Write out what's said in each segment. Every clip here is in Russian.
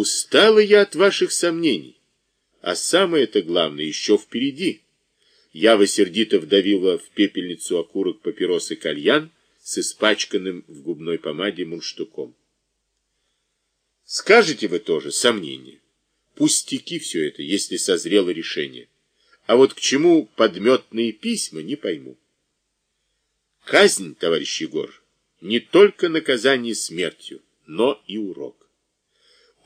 Устала я от ваших сомнений, а самое-то главное еще впереди. Ява сердито вдавила в пепельницу окурок папиросы кальян с испачканным в губной помаде мундштуком. Скажете вы тоже сомнения. Пустяки все это, если созрело решение. А вот к чему подметные письма, не пойму. Казнь, товарищ Егор, не только наказание смертью, но и урок.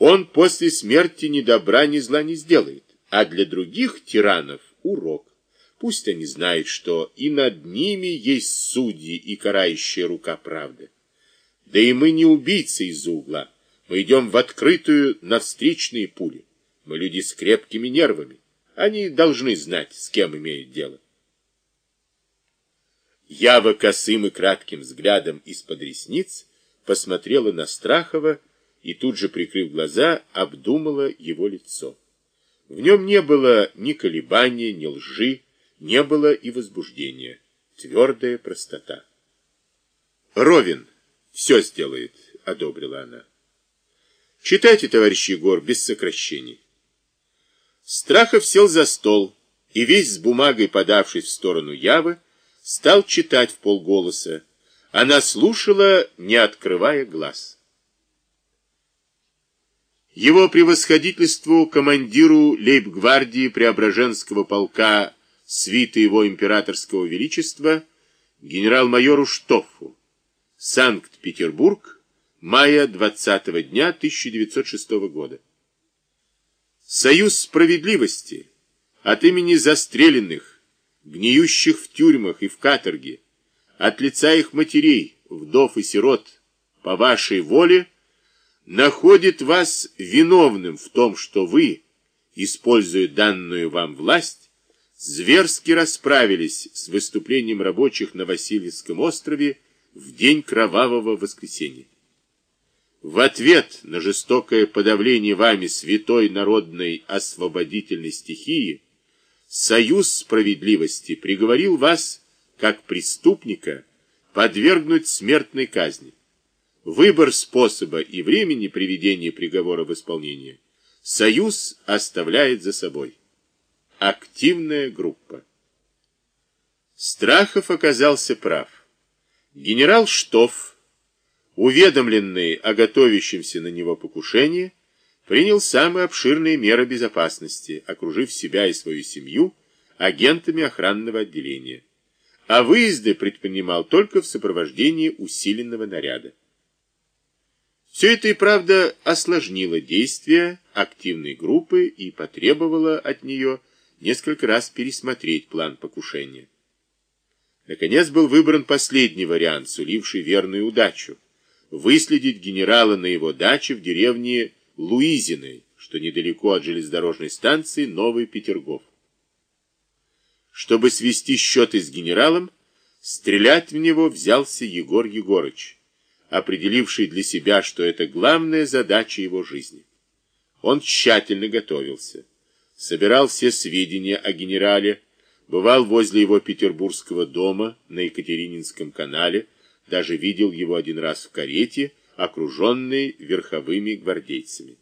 Он после смерти ни добра, ни зла не сделает, а для других тиранов урок. Пусть они знают, что и над ними есть судьи и карающая рука правды. Да и мы не убийцы из-за угла. Мы идем в открытую навстречные пули. Мы люди с крепкими нервами. Они должны знать, с кем имеют дело. Ява косым и кратким взглядом из-под ресниц посмотрела на Страхова и тут же, прикрыв глаза, обдумала его лицо. В нем не было ни колебания, ни лжи, не было и возбуждения. Твердая простота. «Ровен все сделает», — одобрила она. «Читайте, товарищ Егор, без сокращений». Страхов сел за стол и, весь с бумагой подавшись в сторону Явы, стал читать в полголоса. Она слушала, не открывая глаз. Его превосходительству командиру лейб-гвардии Преображенского полка свиты его императорского величества генерал-майору Штоффу. Санкт-Петербург, мая 20 дня 1906 года. Союз справедливости от имени застреленных, гниющих в тюрьмах и в каторге, от лица их матерей, вдов и сирот, по вашей воле, находит вас виновным в том, что вы, используя данную вам власть, зверски расправились с выступлением рабочих на Васильевском острове в день кровавого воскресенья. В ответ на жестокое подавление вами святой народной освободительной стихии Союз справедливости приговорил вас, как преступника, подвергнуть смертной казни. Выбор способа и времени приведения приговора в исполнение Союз оставляет за собой. Активная группа. Страхов оказался прав. Генерал Штофф, уведомленный о готовящемся на него покушении, принял самые обширные меры безопасности, окружив себя и свою семью агентами охранного отделения, а выезды предпринимал только в сопровождении усиленного наряда. Все это и правда осложнило действия активной группы и потребовало от нее несколько раз пересмотреть план покушения. Наконец был выбран последний вариант, суливший верную удачу – выследить генерала на его даче в деревне Луизиной, что недалеко от железнодорожной станции Новый Петергоф. Чтобы свести счеты с генералом, стрелять в него взялся Егор Егорыч, определивший для себя, что это главная задача его жизни. Он тщательно готовился собирал все сведения о генерале, бывал возле его петербургского дома на Екатерининском канале, даже видел его один раз в карете, окруженной верховыми гвардейцами.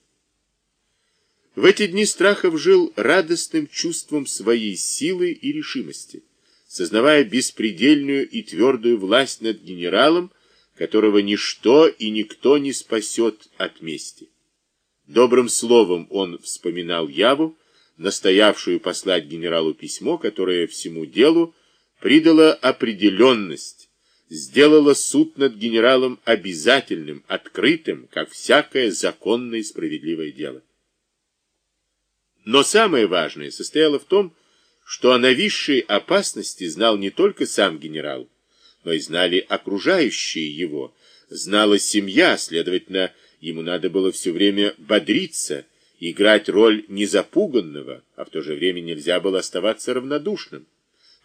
В эти дни Страхов жил радостным чувством своей силы и решимости, сознавая беспредельную и твердую власть над генералом, которого ничто и никто не спасет от мести. Добрым словом он вспоминал Яву, настоявшую послать генералу письмо, которое всему делу придало определенность, сделало суд над генералом обязательным, открытым, как всякое законное и справедливое дело. Но самое важное состояло в том, что о нависшей опасности знал не только сам генерал, но и знали окружающие его, знала семья, следовательно, ему надо было все время бодриться, играть роль незапуганного, а в то же время нельзя было оставаться равнодушным,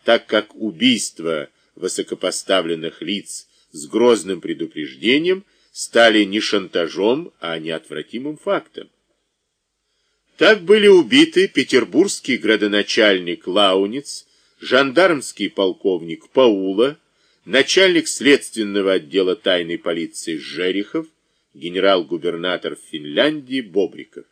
так как убийства высокопоставленных лиц с грозным предупреждением стали не шантажом, а неотвратимым фактом. Так были убиты петербургский градоначальник Лауниц, жандармский полковник Паула, начальник следственного отдела тайной полиции Жерихов, генерал-губернатор Финляндии Бобриков.